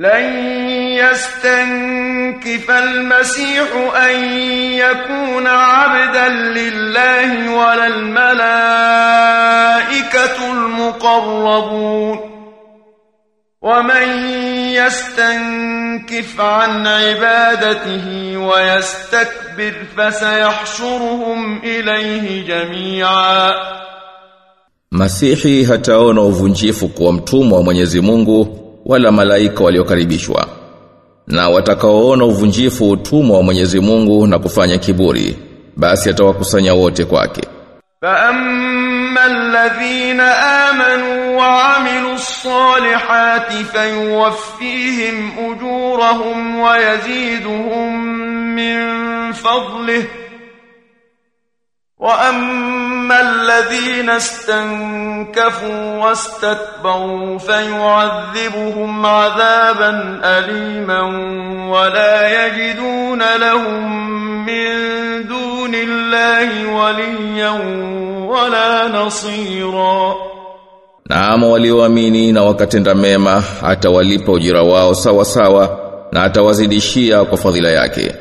لن يستنكف المسيح أن يكون عبدا لله ولا الملائكة المقربون. ومن يستنكف عن عبادته ويستكبر فسيحشرهم إليه جميعا. Masihi hataona uvunjifu kuwa mtumwa wa Mwenyezi Mungu wala malaika waliokaribishwa na watakaoona uvunjifu utumwa wa Mwenyezi Mungu na kufanya kiburi basi atawakusanya wote kwake. Fa amma alladhina amanu wa amilus salihati fayuwaffihim ujurahum wa yaziduhum min fadlihi. وأما الذين استنكفوا واستكبروا فيعذبهم عذابا أليما ولا يجدون لهم من دون الله وليا ولا نصيرا walioamini na wakatenda mema atawalipa ujira wao sawa sawa na atawazidishia kwa fadhila yake.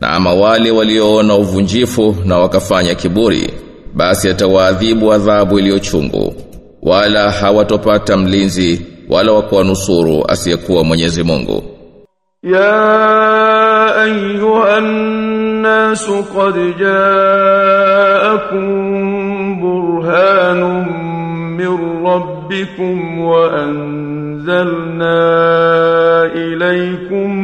na ama wale walioona uvunjifu na wakafanya kiburi basi atawaadhibu adhabu iliyochungu wala hawatopata mlinzi wala wakuwanusuru asiyekuwa Mwenyezi Mungu. Ya ayuha nas qad jaakum burhanun min rabbikum wa anzalna ilaykum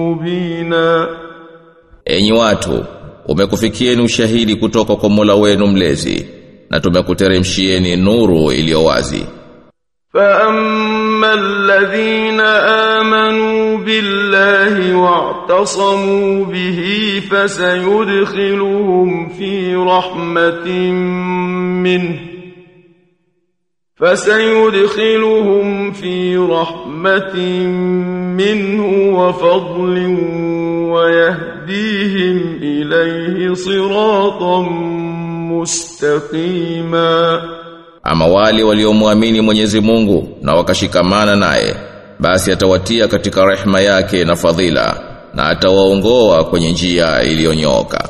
mubina. Enyi watu umekufikieni ushahidi kutoka kwa Mola wenu mlezi na tumekuteremshieni nuru iliyo wazi. Fa amma alladhina amanu billahi wa'tasamu bihi fasayudkhiluhum fi rahmatin minhu. فسيدخلهم في رحمة منه وفضل ويهديهم إليه صراطا مستقيما Ama wale waliomwamini Mwenyezi Mungu na wakashikamana naye, basi atawatia katika rehema yake na fadhila na atawaongoa kwenye njia iliyonyooka.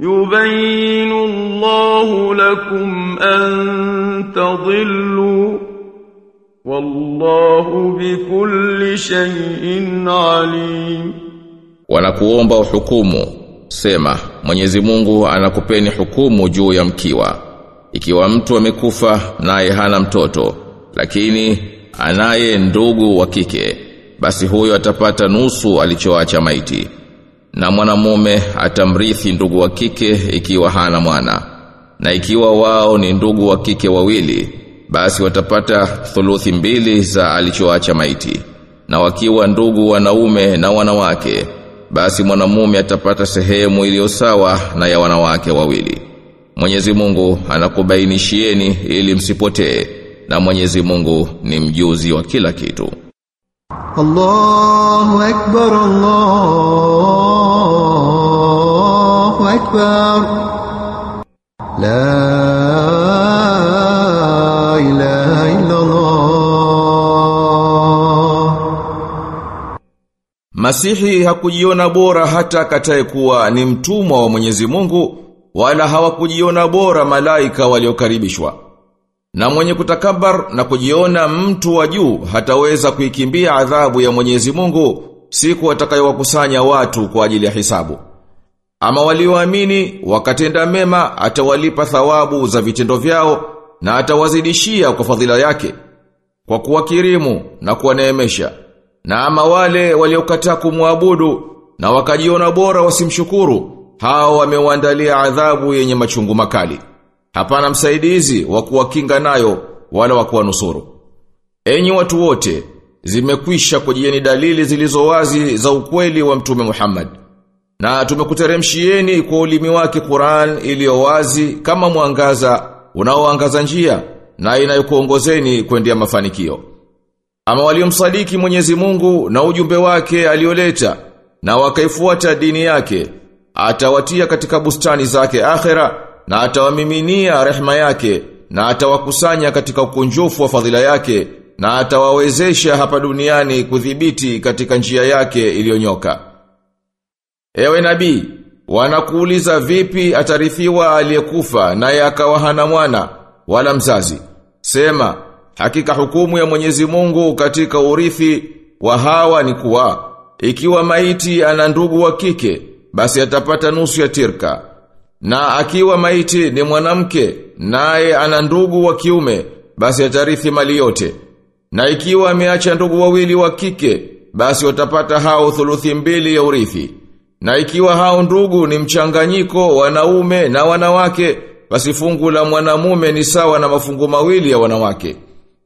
يبين الله لكم أن تضلوا والله بكل شيء عليم Wanakuomba uhukumu, sema Mwenyezi Mungu anakupeni hukumu juu ya mkiwa. Ikiwa mtu amekufa naye hana mtoto, lakini anaye ndugu wa kike, basi huyo atapata nusu alichoacha maiti. na mwanamume atamrithi ndugu wa kike ikiwa hana mwana. Na ikiwa wao ni ndugu wa kike wawili basi watapata thuluthi mbili za alichoacha maiti. Na wakiwa ndugu wanaume na wanawake basi mwanamume atapata sehemu iliyo sawa na ya wanawake wawili. Mwenyezi Mungu anakubainishieni ili msipotee na Mwenyezi Mungu ni mjuzi wa kila kitu. Allahu akbar Allah أكبر لا إله إلا الله Masihi hakujiona bora hata akataye kuwa ni mtumwa wa Mwenyezi Mungu wala hawakujiona bora malaika waliokaribishwa. Na mwenye kutakabar na kujiona mtu wa juu hataweza kuikimbia adhabu ya Mwenyezi Mungu siku atakayowakusanya watu kwa ajili ya hisabu. Ama walioamini wakatenda mema atawalipa thawabu za vitendo vyao na atawazidishia kwa fadhila yake kwa kuwakirimu na kuwaneemesha. Na ama wale waliokataa kumwabudu na wakajiona bora wasimshukuru, hao wamewaandalia adhabu yenye machungu makali. Hapana msaidizi wa kuwakinga nayo wala wa kuwanusuru. Enyi watu wote, zimekwisha kujieni dalili zilizo wazi za ukweli wa Mtume Muhammad. Na tumekuteremshieni kwa ulimi wake Qur'an iliyo wazi kama mwangaza unaoangaza njia na inayokuongozeni kwendea mafanikio. Ama waliomsadiki Mwenyezi Mungu na ujumbe wake alioleta na wakaifuata dini yake, atawatia katika bustani zake akhera na atawamiminia rehema yake na atawakusanya katika ukunjufu wa fadhila yake na atawawezesha hapa duniani kudhibiti katika njia yake iliyonyoka. Ewe nabii, wanakuuliza vipi atarithiwa aliyekufa naye akawa hana mwana wala mzazi. Sema, hakika hukumu ya Mwenyezi Mungu katika urithi wa hawa ni kuwa ikiwa maiti ana ndugu wa kike, basi atapata nusu ya tirka. Na akiwa maiti ni mwanamke, naye ana ndugu wa kiume, basi atarithi mali yote. Na ikiwa ameacha ndugu wawili wa kike, basi watapata hao thuluthi mbili ya urithi. Na ikiwa hao ndugu ni mchanganyiko wanaume na wanawake, basi fungu la mwanamume ni sawa na mafungu mawili ya wanawake.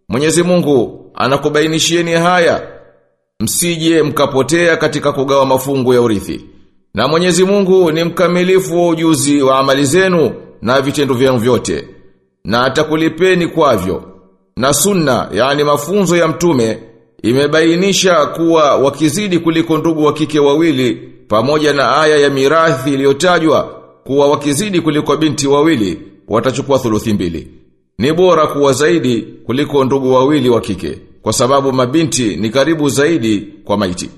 Mwenyezi Mungu anakubainishieni haya, msije mkapotea katika kugawa mafungu ya urithi. Na Mwenyezi Mungu ni mkamilifu wa ujuzi wa amali zenu na vitendo vyenu vyote. Na atakulipeni kwavyo. Na sunna, yani mafunzo ya mtume, imebainisha kuwa wakizidi kuliko ndugu wa kike wawili pamoja na aya ya mirathi iliyotajwa kuwa wakizidi kuliko binti wawili watachukua thuluthi mbili. Ni bora kuwa zaidi kuliko ndugu wawili wa kike kwa sababu mabinti ni karibu zaidi kwa maiti.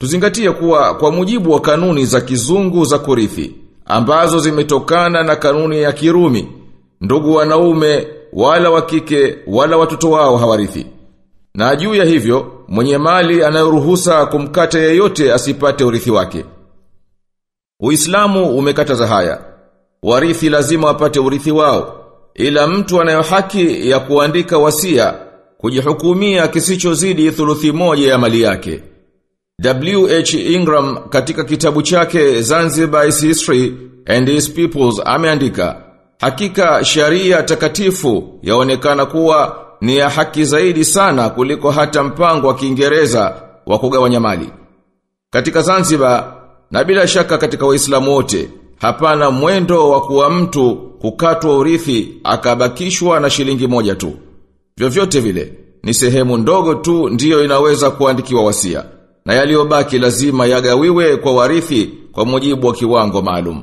Tuzingatie kuwa kwa mujibu wa kanuni za kizungu za kurithi ambazo zimetokana na kanuni ya Kirumi ndugu wanaume wala wa kike wala watoto wao hawarithi. Na juu ya hivyo mwenye mali anayoruhusa kumkata yeyote asipate urithi wake. Uislamu umekataza haya. Warithi lazima wapate urithi wao. Ila mtu anayo haki ya kuandika wasia kujihukumia kisichozidi thuluthi moja ya mali yake. W.H. Ingram katika kitabu chake Zanzibar's is History and Its Peoples ameandika Hakika sharia takatifu yaonekana kuwa ni ya haki zaidi sana kuliko hata mpango wa Kiingereza wa kugawanya mali. Katika Zanzibar na bila shaka katika Waislamu wote hapana mwendo wa kuwa mtu kukatwa urithi akabakishwa na shilingi moja tu. Vyovyote vile ni sehemu ndogo tu ndiyo inaweza kuandikiwa wasia na yaliyobaki lazima yagawiwe kwa warithi kwa mujibu wa kiwango maalum.